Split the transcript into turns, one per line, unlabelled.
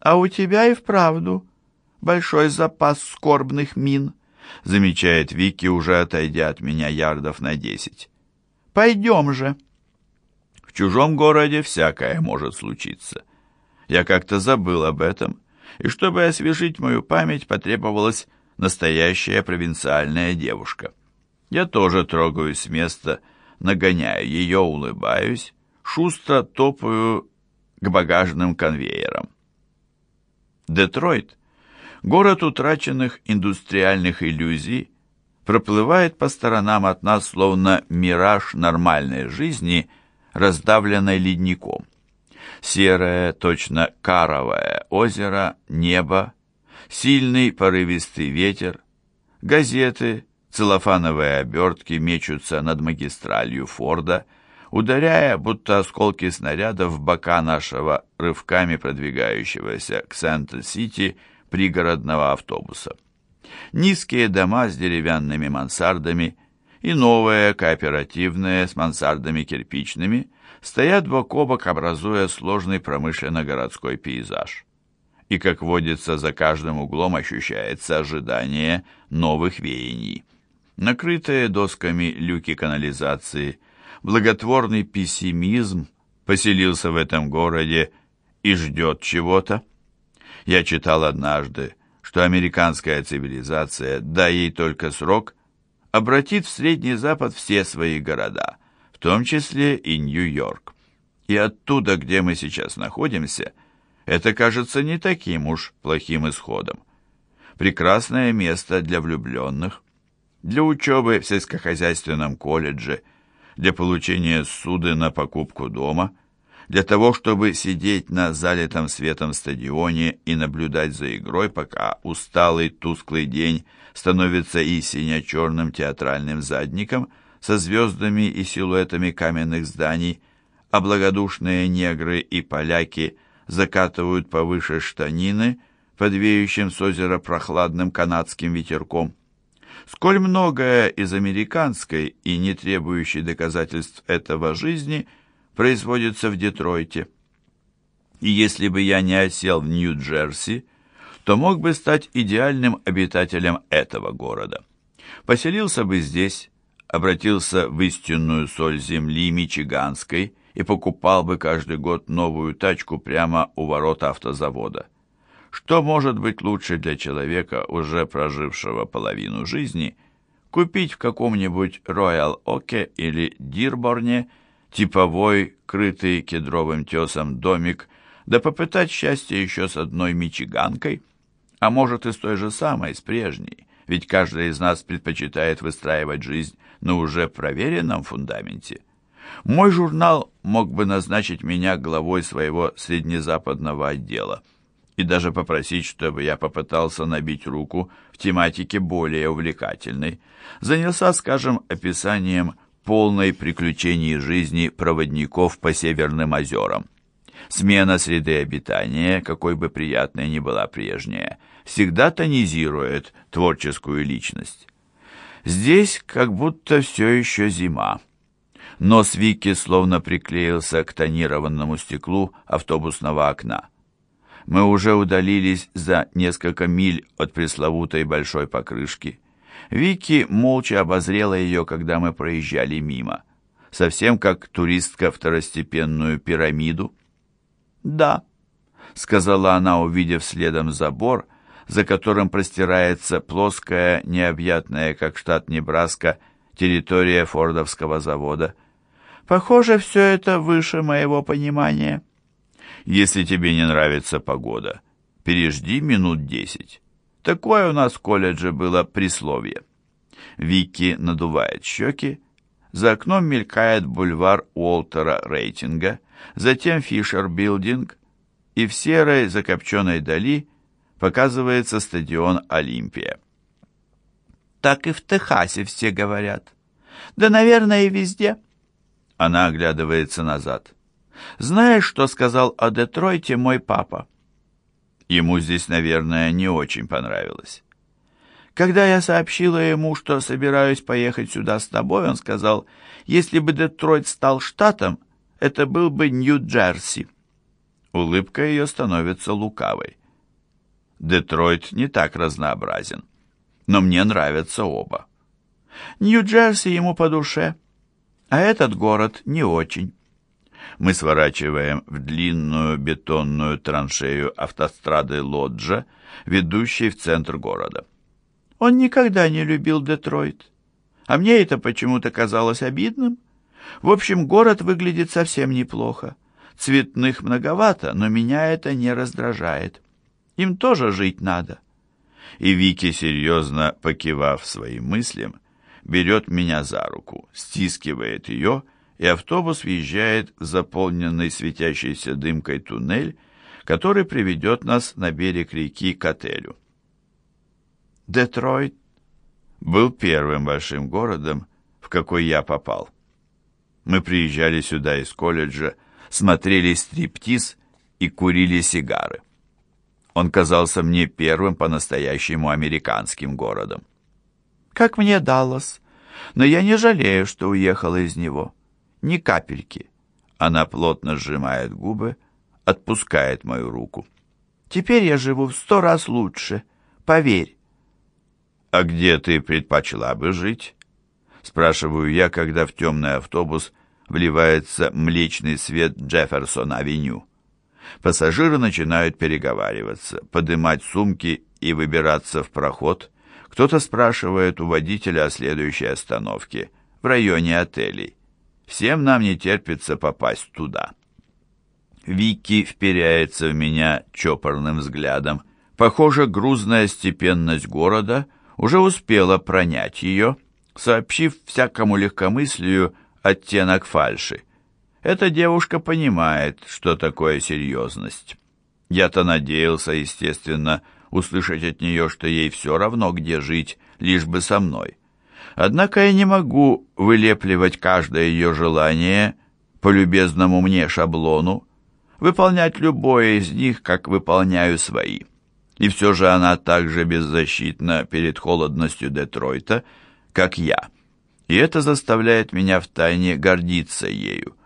«А у тебя и вправду большой запас скорбных мин», замечает Вики, уже отойдя от меня ярдов на десять. «Пойдем же». В чужом городе всякое может случиться. Я как-то забыл об этом, и чтобы освежить мою память, потребовалась настоящая провинциальная девушка. Я тоже трогаюсь с места, нагоняю ее, улыбаюсь, шустро топаю к багажным конвейерам. Детройт, город утраченных индустриальных иллюзий, проплывает по сторонам от нас, словно мираж нормальной жизни, раздавленной ледником. Серое, точно каровое озеро, небо, сильный порывистый ветер, газеты, целлофановые обертки мечутся над магистралью Форда, ударяя, будто осколки снарядов в бока нашего рывками продвигающегося к Сент-Сити пригородного автобуса. Низкие дома с деревянными мансардами и новые кооперативные с мансардами кирпичными стоят бок о бок, образуя сложный промышленно-городской пейзаж. И, как водится, за каждым углом ощущается ожидание новых веяний. Накрытые досками люки канализации, благотворный пессимизм поселился в этом городе и ждет чего-то. Я читал однажды, что американская цивилизация, дай ей только срок, обратит в Средний Запад все свои города, в том числе и Нью-Йорк. И оттуда, где мы сейчас находимся, это кажется не таким уж плохим исходом. Прекрасное место для влюбленных, для учебы в сельскохозяйственном колледже, для получения суды на покупку дома, для того, чтобы сидеть на залитом светом стадионе и наблюдать за игрой, пока усталый тусклый день становится и сине-черным театральным задником со звездами и силуэтами каменных зданий, а благодушные негры и поляки закатывают повыше штанины под веющим с озера прохладным канадским ветерком. Сколь многое из американской и не требующей доказательств этого жизни – производится в Детройте. И если бы я не осел в Нью-Джерси, то мог бы стать идеальным обитателем этого города. Поселился бы здесь, обратился в истинную соль земли Мичиганской и покупал бы каждый год новую тачку прямо у ворот автозавода. Что может быть лучше для человека, уже прожившего половину жизни, купить в каком-нибудь Роял Оке или Дирборне – типовой, крытый кедровым тесом домик, да попытать счастье еще с одной мичиганкой, а может и с той же самой, с прежней, ведь каждый из нас предпочитает выстраивать жизнь на уже проверенном фундаменте. Мой журнал мог бы назначить меня главой своего среднезападного отдела и даже попросить, чтобы я попытался набить руку в тематике более увлекательной, занялся, скажем, описанием полной приключений жизни проводников по Северным озерам. Смена среды обитания, какой бы приятной ни была прежняя, всегда тонизирует творческую личность. Здесь как будто все еще зима. Нос Вики словно приклеился к тонированному стеклу автобусного окна. Мы уже удалились за несколько миль от пресловутой большой покрышки. Вики молча обозрела ее, когда мы проезжали мимо, совсем как туристка второстепенную пирамиду. «Да», — сказала она, увидев следом забор, за которым простирается плоская, необъятная, как штат Небраска, территория Фордовского завода. «Похоже, все это выше моего понимания». «Если тебе не нравится погода, пережди минут десять». Такое у нас в колледже было присловие. Вики надувает щеки, за окном мелькает бульвар Уолтера Рейтинга, затем Фишер Билдинг, и в серой закопченной дали показывается стадион Олимпия. Так и в Техасе все говорят. Да, наверное, и везде. Она оглядывается назад. Знаешь, что сказал о Детройте мой папа? Ему здесь, наверное, не очень понравилось. Когда я сообщила ему, что собираюсь поехать сюда с тобой, он сказал, если бы Детройт стал штатом, это был бы Нью-Джерси. Улыбка ее становится лукавой. Детройт не так разнообразен, но мне нравятся оба. Нью-Джерси ему по душе, а этот город не очень. Мы сворачиваем в длинную бетонную траншею автострады Лоджа, ведущей в центр города. Он никогда не любил Детройт, а мне это почему-то казалось обидным. В общем, город выглядит совсем неплохо. Цветных многовато, но меня это не раздражает. Им тоже жить надо. И Вики, серьезно покивав своим мыслям, берет меня за руку, стискивает ее, и автобус въезжает в заполненный светящейся дымкой туннель, который приведет нас на берег реки к отелю. Детройт был первым большим городом, в какой я попал. Мы приезжали сюда из колледжа, смотрели стриптиз и курили сигары. Он казался мне первым по-настоящему американским городом. Как мне Даллас, но я не жалею, что уехала из него. Ни капельки. Она плотно сжимает губы, отпускает мою руку. Теперь я живу в сто раз лучше, поверь. «А где ты предпочла бы жить?» Спрашиваю я, когда в темный автобус вливается млечный свет Джефферсон-авеню. Пассажиры начинают переговариваться, поднимать сумки и выбираться в проход. Кто-то спрашивает у водителя о следующей остановке, в районе отелей. Всем нам не терпится попасть туда. Вики вперяется в меня чопорным взглядом. Похоже, грузная степенность города уже успела пронять ее, сообщив всякому легкомыслию оттенок фальши. Эта девушка понимает, что такое серьезность. Я-то надеялся, естественно, услышать от нее, что ей все равно, где жить, лишь бы со мной. Однако я не могу вылепливать каждое ее желание по любезному мне шаблону, выполнять любое из них, как выполняю свои. И все же она так же беззащитна перед холодностью Детройта, как я. И это заставляет меня втайне гордиться ею.